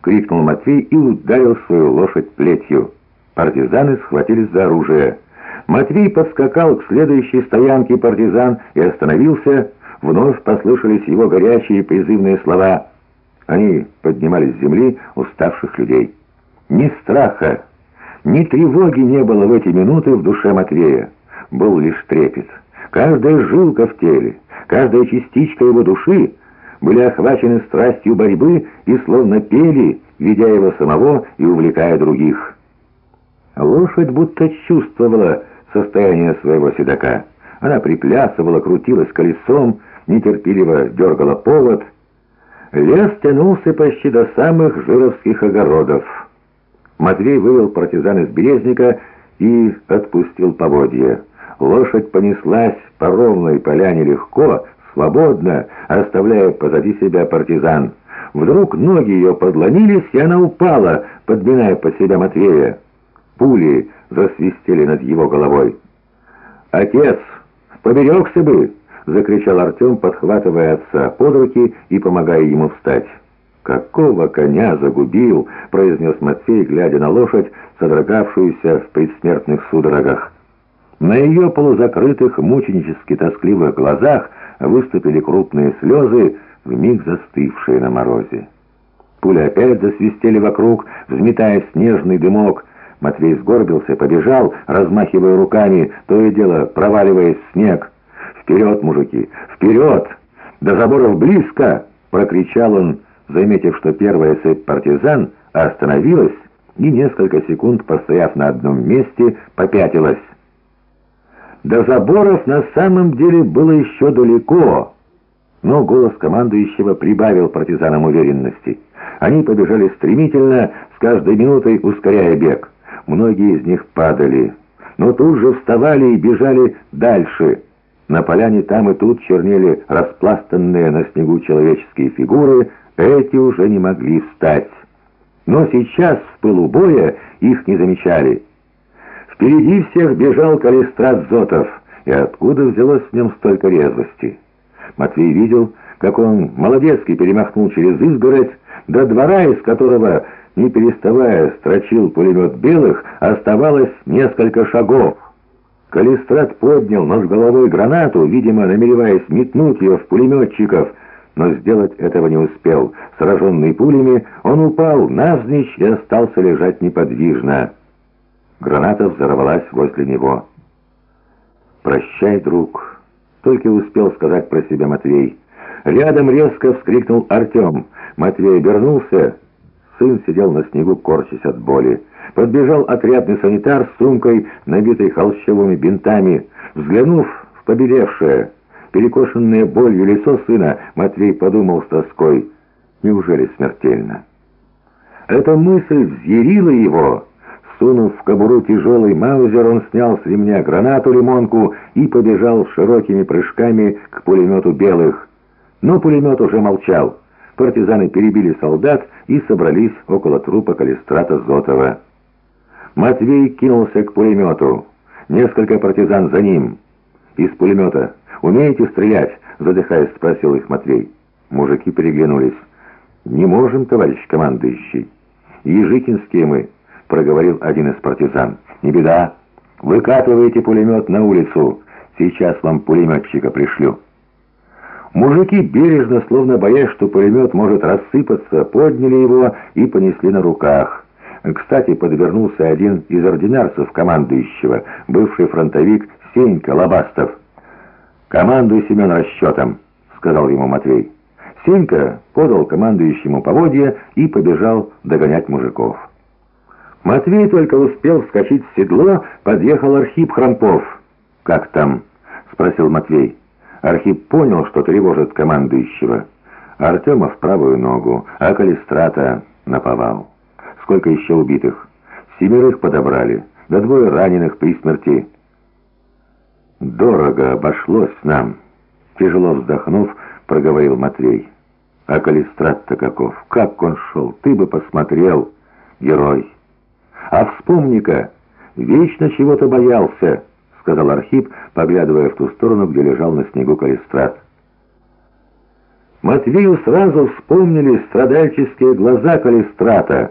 — крикнул Матвей и ударил свою лошадь плетью. Партизаны схватились за оружие. Матвей подскакал к следующей стоянке партизан и остановился. Вновь послышались его горячие призывные слова. Они поднимались с земли уставших людей. Ни страха, ни тревоги не было в эти минуты в душе Матвея. Был лишь трепет. Каждая жилка в теле, каждая частичка его души были охвачены страстью борьбы и словно пели, ведя его самого и увлекая других. Лошадь будто чувствовала состояние своего седока. Она приплясывала, крутилась колесом, нетерпеливо дергала повод. Лес тянулся почти до самых жировских огородов. Матвей вывел партизан из березника и отпустил поводья. Лошадь понеслась по ровной поляне легко, свободно, оставляя позади себя партизан. Вдруг ноги ее подломились, и она упала, подминая под себя Матвея. Пули засвистели над его головой. «Отец, поберегся бы!» — закричал Артем, подхватывая отца под руки и помогая ему встать. «Какого коня загубил!» — произнес Матвей, глядя на лошадь, содрогавшуюся в предсмертных судорогах. На ее полузакрытых, мученически тоскливых глазах выступили крупные слезы, вмиг застывшие на морозе. Пули опять засвистели вокруг, взметая снежный дымок. Матвей сгорбился, побежал, размахивая руками, то и дело проваливаясь в снег. «Вперед, мужики! Вперед! До заборов близко!» — прокричал он, заметив, что первая цепь партизан остановилась и несколько секунд, постояв на одном месте, попятилась. До заборов на самом деле было еще далеко, но голос командующего прибавил партизанам уверенности. Они побежали стремительно, с каждой минутой ускоряя бег. Многие из них падали, но тут же вставали и бежали дальше. На поляне там и тут чернели распластанные на снегу человеческие фигуры, эти уже не могли встать. Но сейчас в пылу боя их не замечали. Впереди всех бежал Калистрат Зотов, и откуда взялось в нем столько резвости? Матвей видел, как он молодецкий перемахнул через изгородь, до двора, из которого, не переставая, строчил пулемет белых, оставалось несколько шагов. Калистрат поднял над головой гранату, видимо, намереваясь метнуть ее в пулеметчиков, но сделать этого не успел. Сраженный пулями, он упал навзничь и остался лежать неподвижно. Граната взорвалась возле него. «Прощай, друг», — только успел сказать про себя Матвей. Рядом резко вскрикнул Артем. Матвей обернулся. Сын сидел на снегу, корчась от боли. Подбежал отрядный санитар с сумкой, набитой холщовыми бинтами. Взглянув в побелевшее, перекошенное болью лицо сына, Матвей подумал с тоской, неужели смертельно? Эта мысль взъярила его, Сунув в кобуру тяжелый маузер, он снял с ремня гранату-лимонку и побежал широкими прыжками к пулемету белых. Но пулемет уже молчал. Партизаны перебили солдат и собрались около трупа Калистрата Зотова. Матвей кинулся к пулемету. Несколько партизан за ним. Из пулемета. «Умеете стрелять?» — задыхаясь, спросил их Матвей. Мужики переглянулись. «Не можем, товарищ командующий. Ежикинские мы» проговорил один из партизан. «Не беда. Выкатывайте пулемет на улицу. Сейчас вам пулеметчика пришлю». Мужики бережно, словно боясь, что пулемет может рассыпаться, подняли его и понесли на руках. Кстати, подвернулся один из ординарцев командующего, бывший фронтовик Сенька Лобастов. «Командуй, Семен, расчетом», — сказал ему Матвей. Сенька подал командующему поводья и побежал догонять мужиков. Матвей только успел вскочить в седло, подъехал Архип Храмков. «Как там?» — спросил Матвей. Архип понял, что тревожит командующего. Артема в правую ногу, а Калистрата наповал. Сколько еще убитых? Семерых подобрали, да двое раненых при смерти. «Дорого обошлось нам», — тяжело вздохнув, проговорил Матвей. «А Калистрат-то каков? Как он шел? Ты бы посмотрел, герой!» «А вспомни-ка, вечно чего-то боялся», — сказал Архип, поглядывая в ту сторону, где лежал на снегу Калистрат. Матвею сразу вспомнили страдальческие глаза Калистрата,